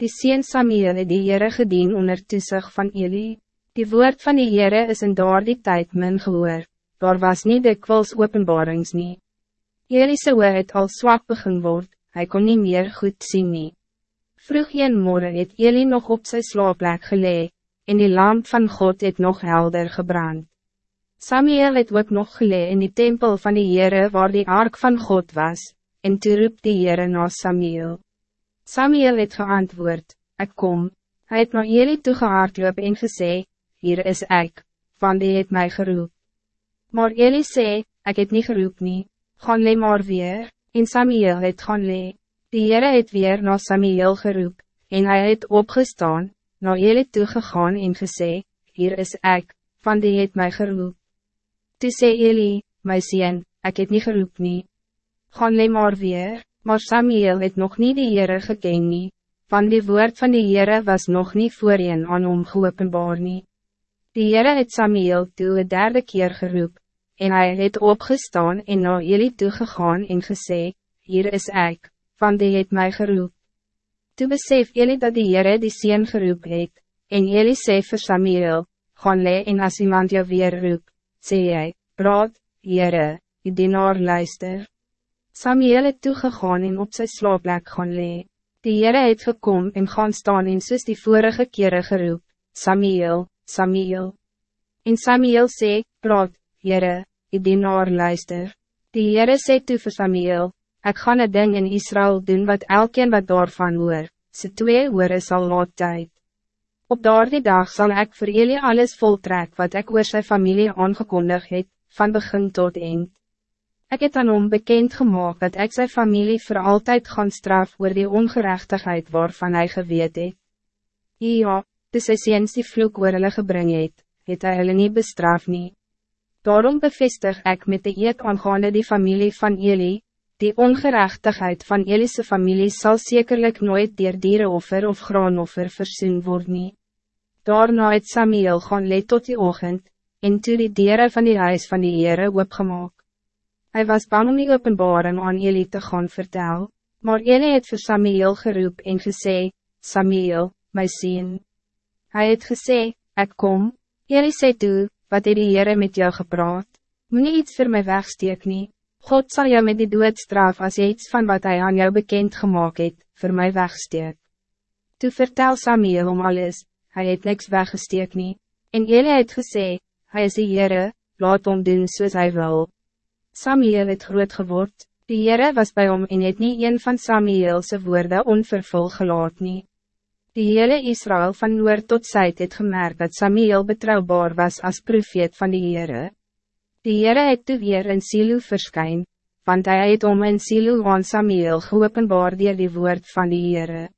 Die sien Samuel het die Heere gedien onder toesig van Eli. Die woord van die Heere is in daar die tijd min gehoor, daar was niet de kwals openbarings nie. Elise het al zwak begin word, hij kon niet meer goed zien nie. Vroeg een morgen het Eli nog op zijn slaapplek gelee, en die lamp van God het nog helder gebrand. Samuel het ook nog gelee in die tempel van die Heere waar die ark van God was, en toe roep die Heere na Samuel. Samuel het geantwoord, ik kom. Hij het na Eli toegehaardloop en gesê, hier is ik, van die het mij geroep. Maar Eli sê, ik het niet geroep nie, gaan le maar weer, en Samuel het gaan le. Die Heere het weer na Samuel geroep, en hij het opgestaan, na Eli toegegaan en gesê, hier is ik, van die het mij geroep. Toe sê Eli, my sien, ik het niet geroep nie, gaan le maar weer. Maar Samuel het nog niet de Heere geken nie, van die woord van die Heere was nog niet voorheen aan hom geopenbaar nie. Die Heere het Samuel toe een derde keer geroep, en hij het opgestaan en na jullie toegegaan en gesê, hier is ik, van die het mij geroep. Toe besef jullie dat die Heere die sien geroep het, en jullie sê vir Samuel, gaan le en as iemand jou weer roep, sê jy, praat, Heere, die dienaar luister. Samuel het toegegaan en op sy slaapplek gaan lee. Die Heere het gekom en gaan staan en soos die vorige kere geroep, Samuel, Samuel. En Samuel sê, praat, Heere, die dienaar luister. Die Heere sê toe vir Samuel, ek gaan een ding in Israël doen wat elkeen wat daarvan hoor, sy twee oore sal laat tyd. Op daardie dag zal ik voor jullie alles voltrek wat ik oor sy familie aangekondig het, van begin tot eind. Ik het aan hom bekend gemaakt dat ik zijn familie voor altijd gaan straf oor die ongerechtigheid waarvan hij geweet het. Ja, dis sy seens die vloek oor hulle gebring het, het hy hulle nie bestraf nie. Daarom bevestig ik met de eet aangaande die familie van Eli, die ongerechtigheid van Elise familie zal zekerlijk nooit dier dierenoffer of graanoffer versoen worden. nie. Daarna het Samuel gaan leed tot die ochtend, en toe die dieren van die huis van die Heere opgemaak. Hij was bang om die openbaring aan Eli te gaan vertel, maar Eli het vir Samuel geroep en gesê, Samuel, my sien. Hij het gesê, ek kom, Eli sê toe, wat het die Heere met jou gepraat, moet nie iets voor mij wegsteek nie, God zal jou met die doodstraf als jy iets van wat hij aan jou bekend gemaakt het, voor mij wegsteek. Toe vertel Samuel om alles, hij het niks weggesteek nie, en Eli het gesê, hij is die Heere, laat hom doen soos hy wil. Samuel het groot geword, die Heere was bij hom en het nie een van Samuelse woorden onvervul gelaat nie. Die hele Israël van noord tot zuid het gemerkt dat Samuel betrouwbaar was als profeet van die Heere. Die Heere het toe weer in Silo verskyn, want hij het om in Silo aan Samuel geopenbaar dier die woord van die Heere.